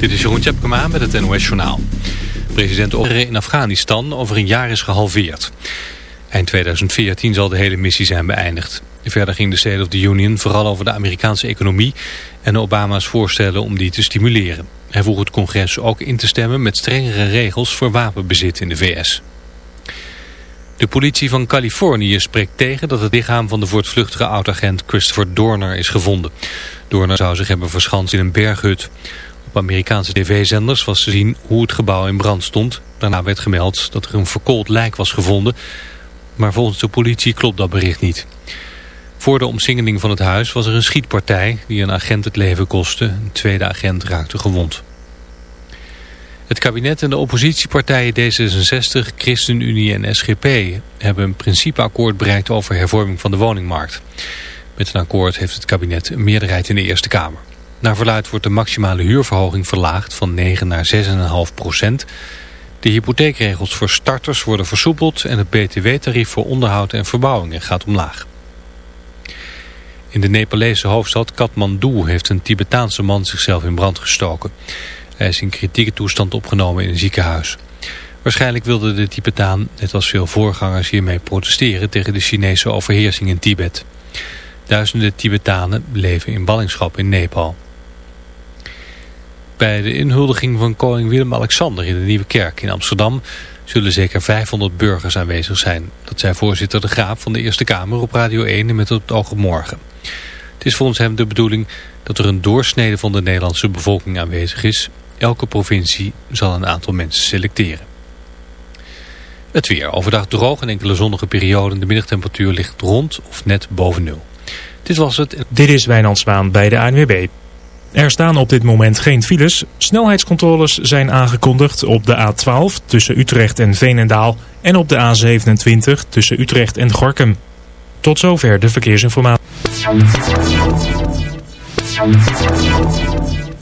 Dit is Jeroen Tjepkema met het NOS Journaal. President Orre in Afghanistan over een jaar is gehalveerd. Eind 2014 zal de hele missie zijn beëindigd. Verder ging de State of the Union vooral over de Amerikaanse economie... en Obama's voorstellen om die te stimuleren. Hij vroeg het congres ook in te stemmen met strengere regels voor wapenbezit in de VS. De politie van Californië spreekt tegen dat het lichaam van de voortvluchtige oud-agent Christopher Dorner is gevonden. Dorner zou zich hebben verschanst in een berghut. Op Amerikaanse tv-zenders was te zien hoe het gebouw in brand stond. Daarna werd gemeld dat er een verkoold lijk was gevonden. Maar volgens de politie klopt dat bericht niet. Voor de omsingeling van het huis was er een schietpartij die een agent het leven kostte. Een tweede agent raakte gewond. Het kabinet en de oppositiepartijen D66, ChristenUnie en SGP hebben een principeakkoord bereikt over hervorming van de woningmarkt. Met een akkoord heeft het kabinet een meerderheid in de Eerste Kamer. Naar verluid wordt de maximale huurverhoging verlaagd van 9 naar 6,5 procent. De hypotheekregels voor starters worden versoepeld en het btw-tarief voor onderhoud en verbouwingen gaat omlaag. In de Nepalese hoofdstad Kathmandu heeft een Tibetaanse man zichzelf in brand gestoken. Hij is in kritieke toestand opgenomen in een ziekenhuis. Waarschijnlijk wilde de Tibetaan, net als veel voorgangers, hiermee protesteren tegen de Chinese overheersing in Tibet. Duizenden Tibetanen leven in ballingschap in Nepal. Bij de inhuldiging van koning Willem-Alexander in de Nieuwe Kerk in Amsterdam zullen zeker 500 burgers aanwezig zijn. Dat zei voorzitter De Graaf van de Eerste Kamer op Radio 1 met het oog op morgen. Het is volgens hem de bedoeling dat er een doorsnede van de Nederlandse bevolking aanwezig is. Elke provincie zal een aantal mensen selecteren. Het weer. Overdag droog en enkele zonnige perioden. De middagtemperatuur ligt rond of net boven nul. Dit was het. Dit is Wijnandswaan bij de ANWB. Er staan op dit moment geen files. Snelheidscontroles zijn aangekondigd op de A12 tussen Utrecht en Veenendaal en op de A27 tussen Utrecht en Gorkum. Tot zover de verkeersinformatie.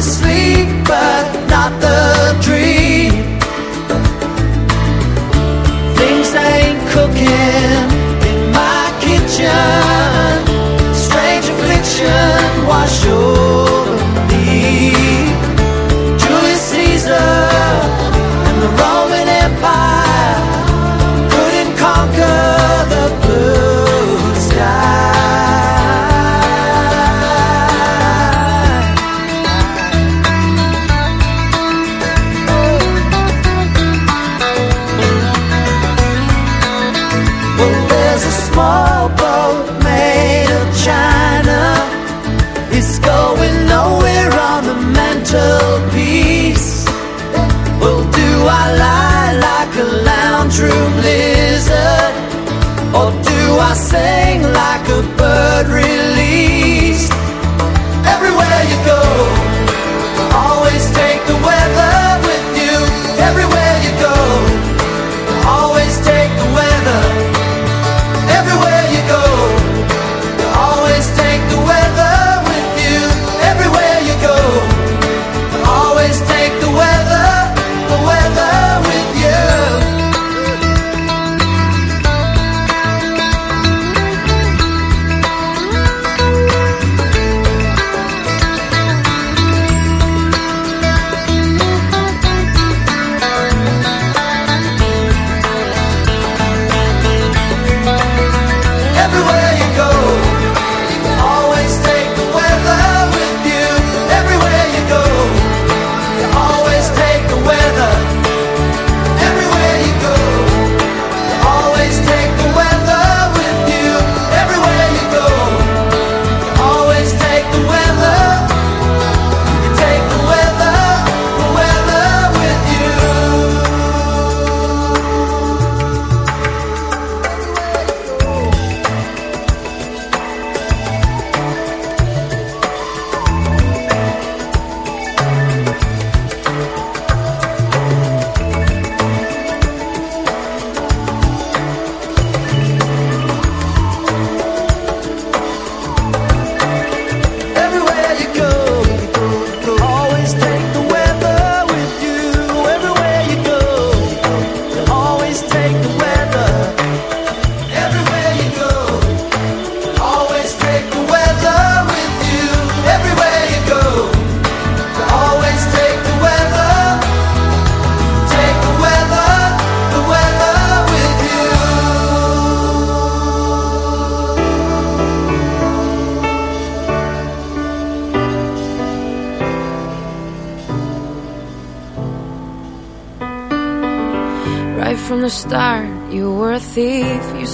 Sleep, but It's going nowhere on the mantelpiece. Well, do I lie like a room lizard? Or do I sing like a bird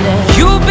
Nobody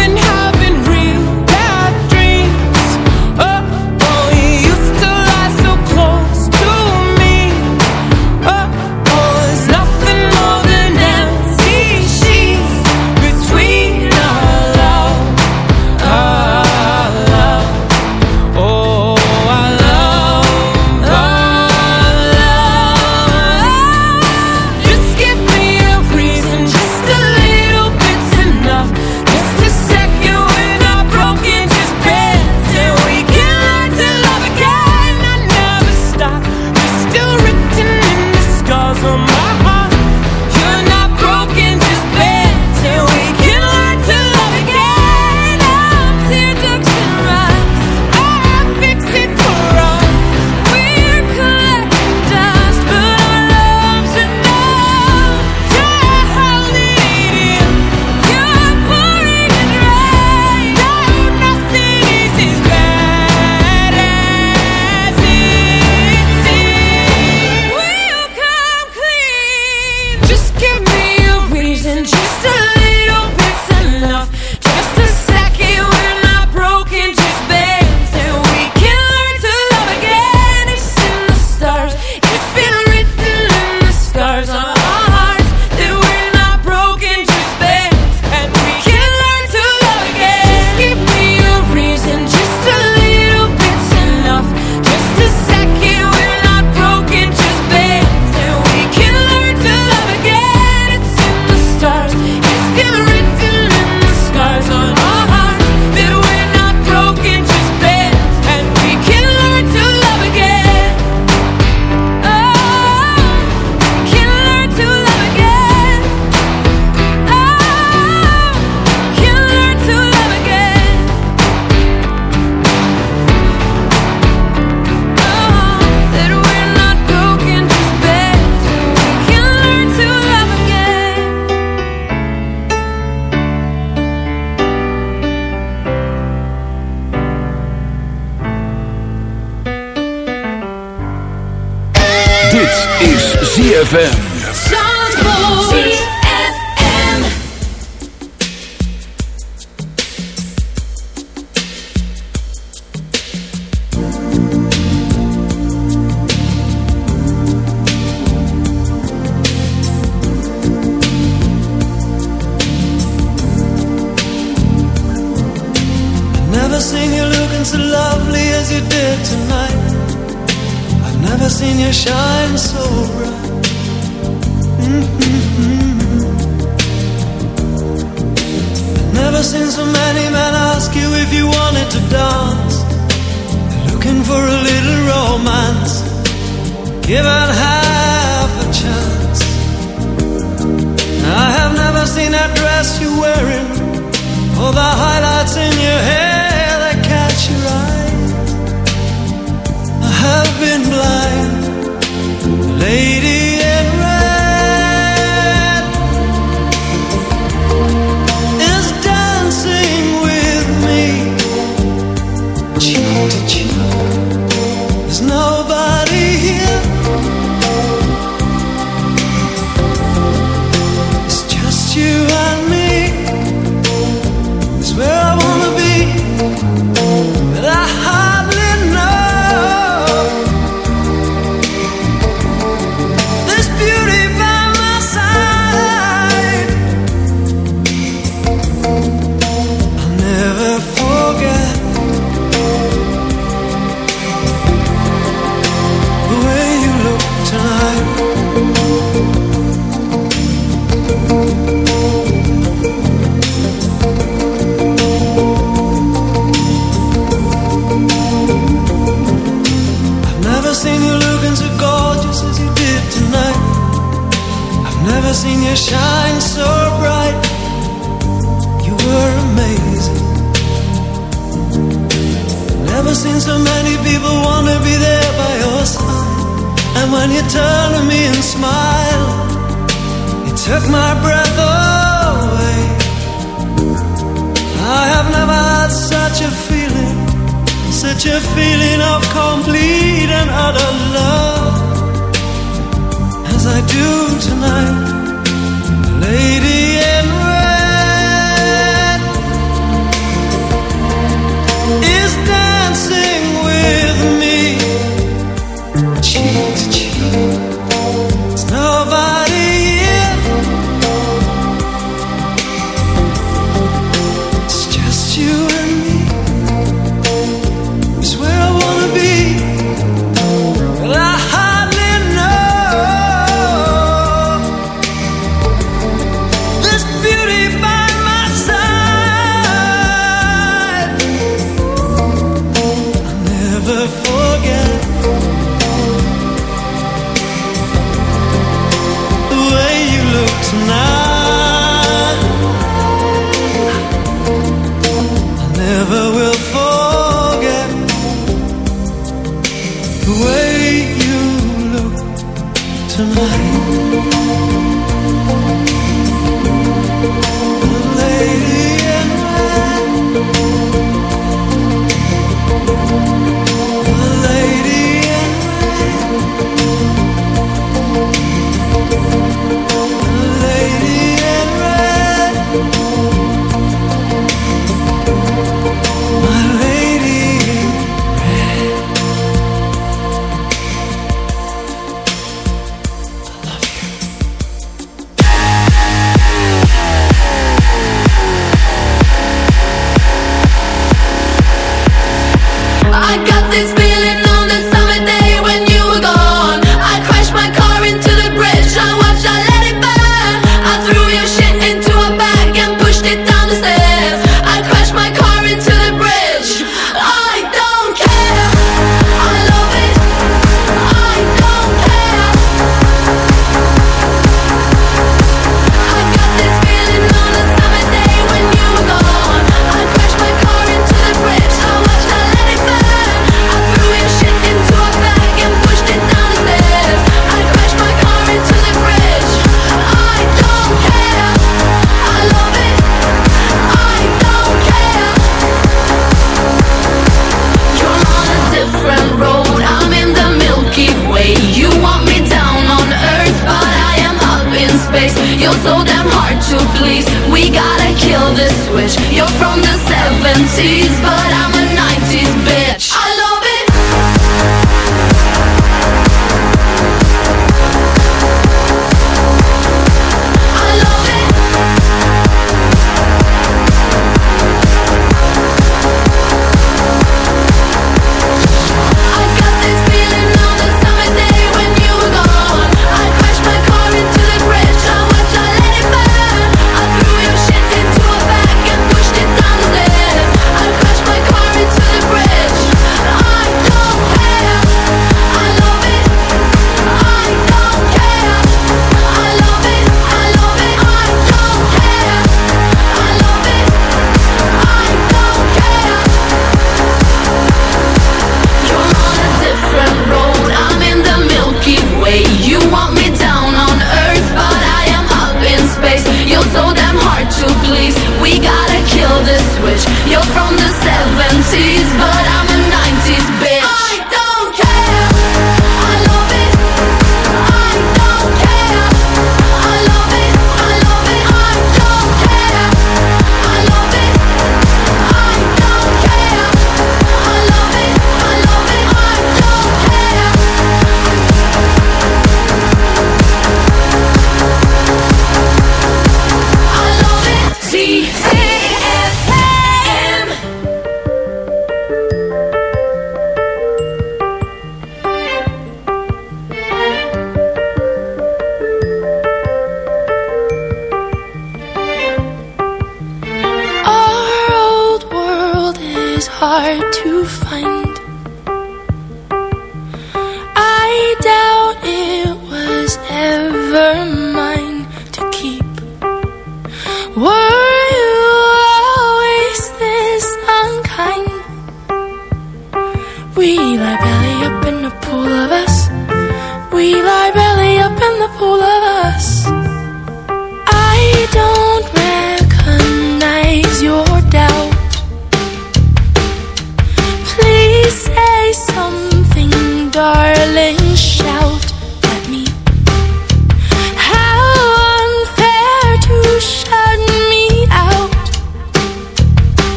switch. You're from the 70s, but I'm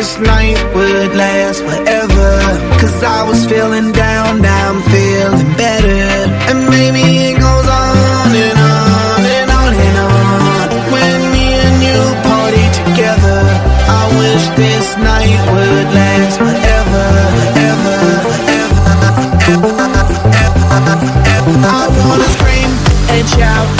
This night would last forever. Cause I was feeling down, now I'm feeling better. And maybe it goes on and on and on and on. When me and you party together, I wish this night would last forever, forever, forever, forever, forever. I wanna scream and shout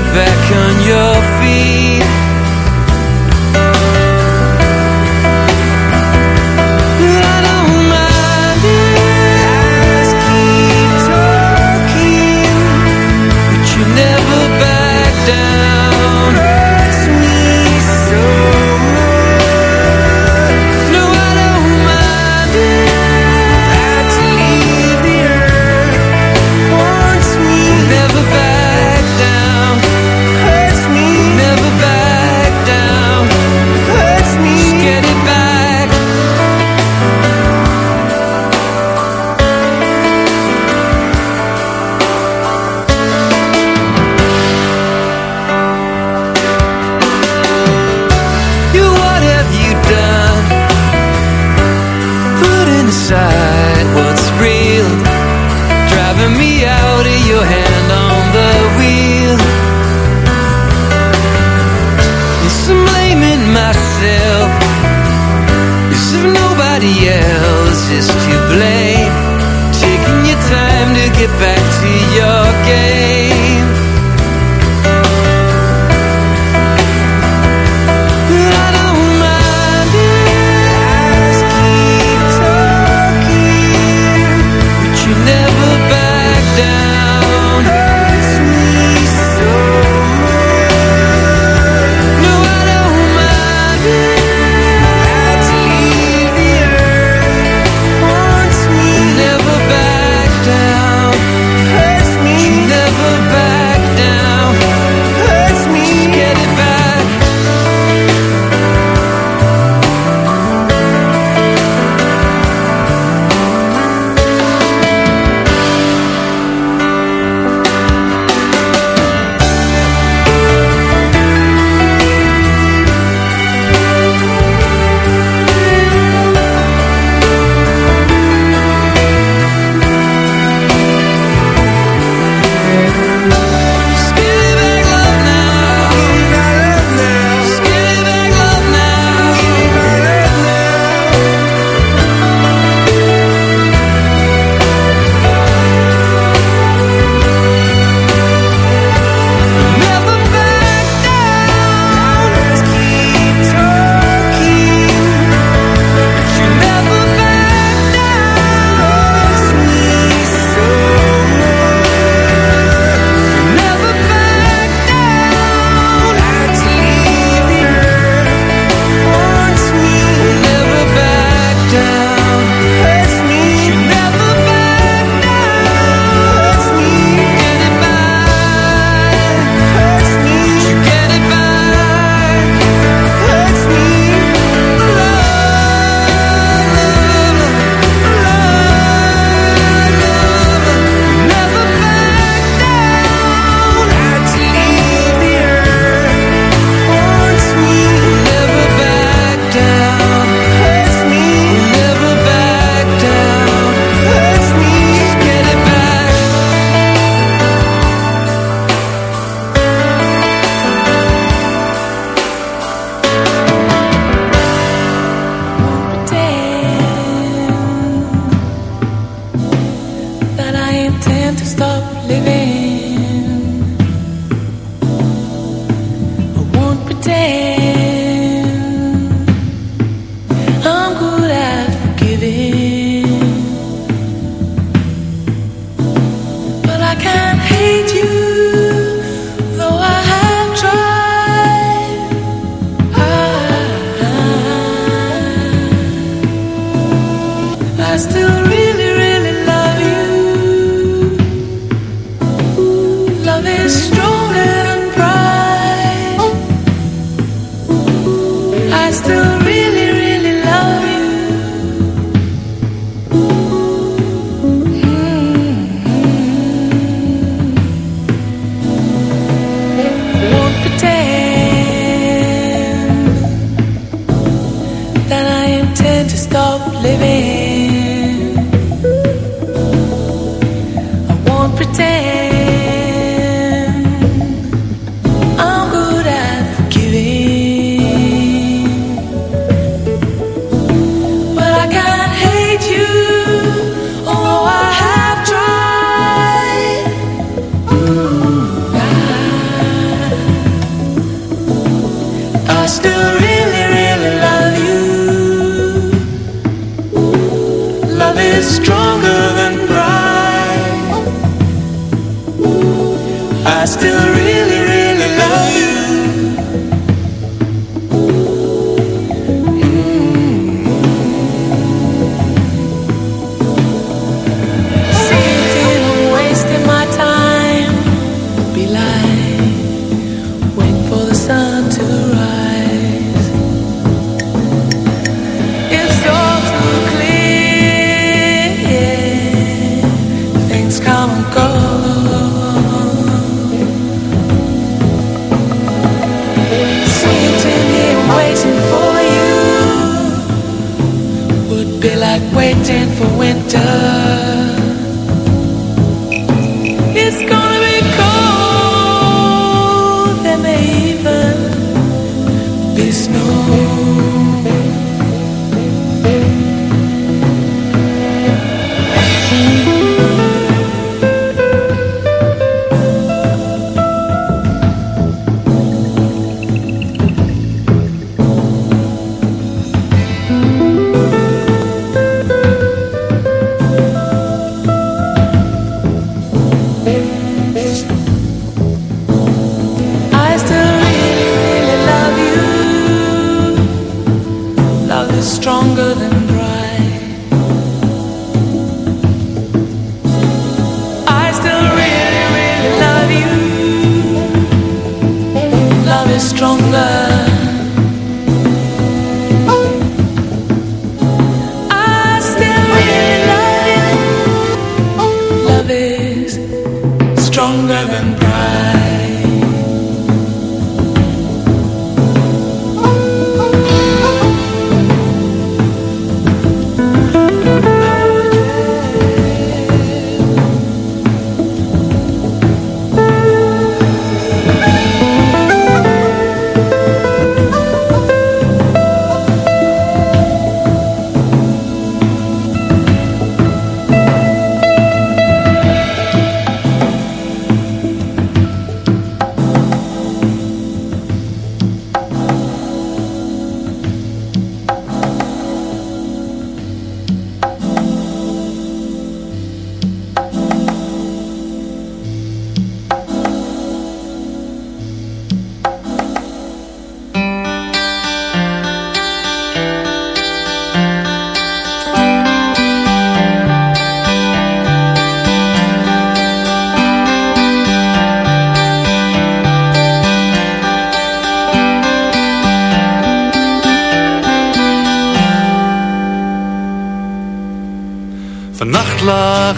get back on your feet.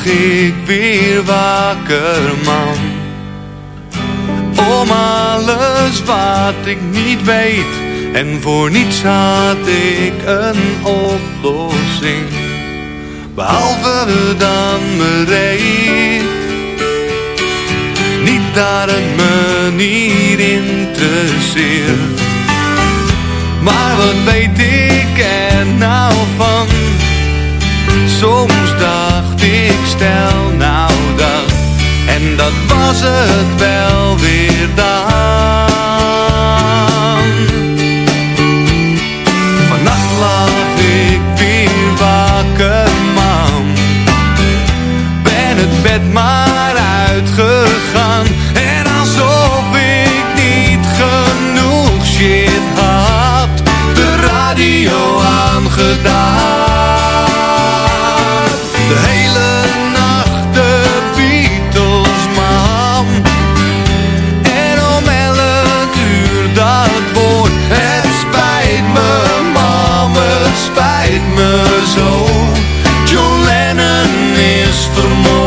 Ik weer wakker, man. Om alles wat ik niet weet. En voor niets had ik een oplossing. Behalve dan bereid. Niet het me niet interesseert. Maar wat weet ik er nou van? Soms dacht ik stel nou dat. En dat was het wel weer dan. Vannacht lag ik weer wakker man. Ben het bed maar uitgegaan. En alsof ik niet genoeg shit had. De radio aangedaan zo. John Lennon is vermoord.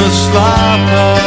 Mean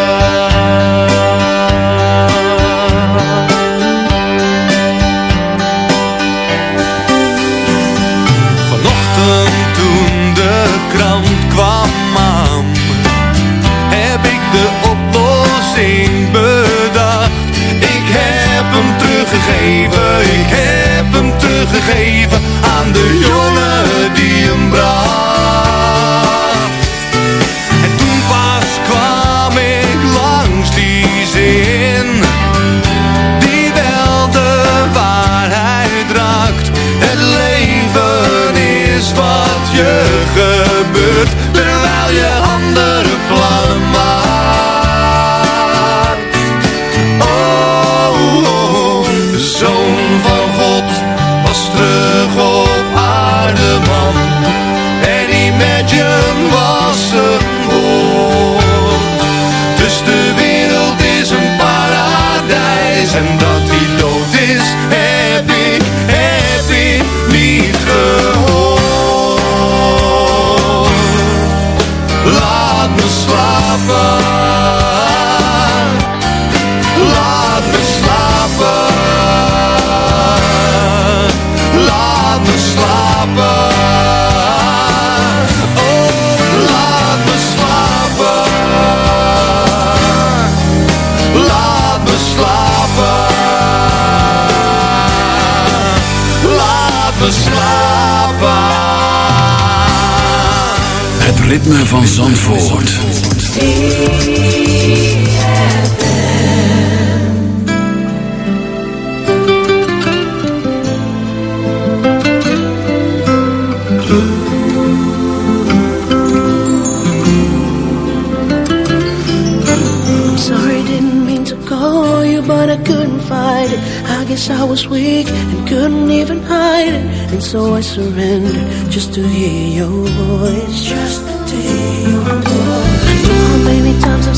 to call you, but I couldn't fight it. I guess I was weak and couldn't even hide it. And so I surrendered just to hear your voice. Just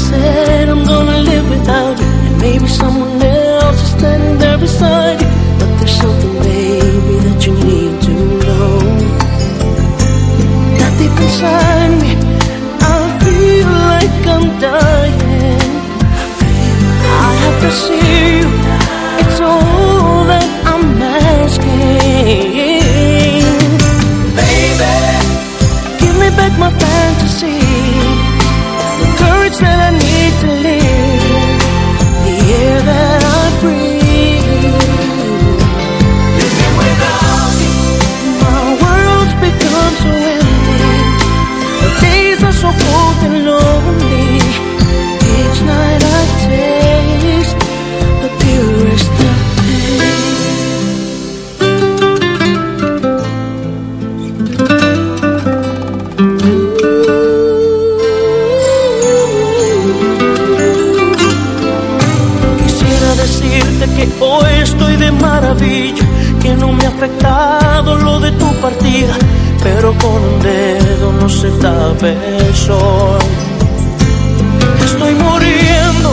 said I'm gonna live without you, and maybe someone else is standing there beside you. But there's something, baby, that you need to know. That deep inside pero con un dedo no se tapa el sol. Estoy muriendo,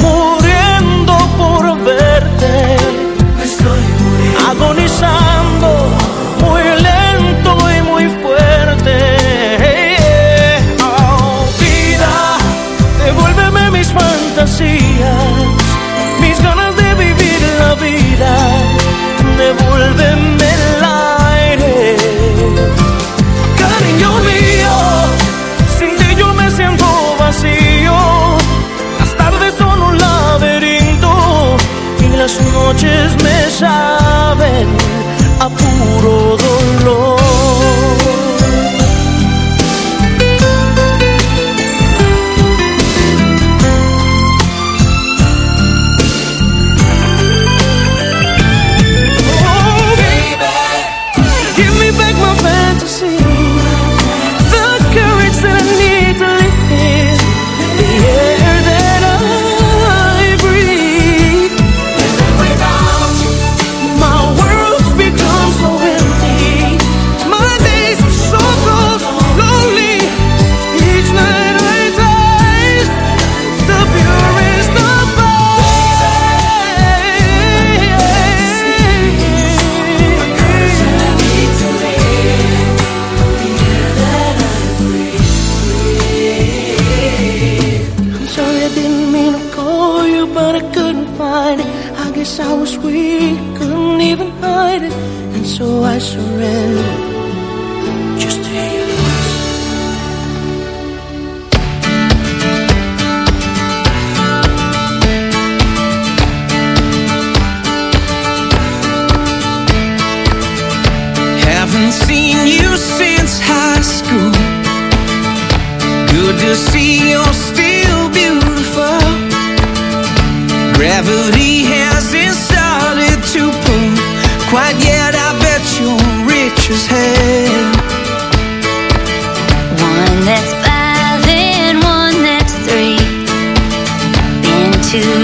muriendo por verte. Estoy muriendo. Agonizando, saben a puro dolor. Gravity hasn't started to pull quite yet. I bet you're rich as hell. One that's five and one that's three. Been to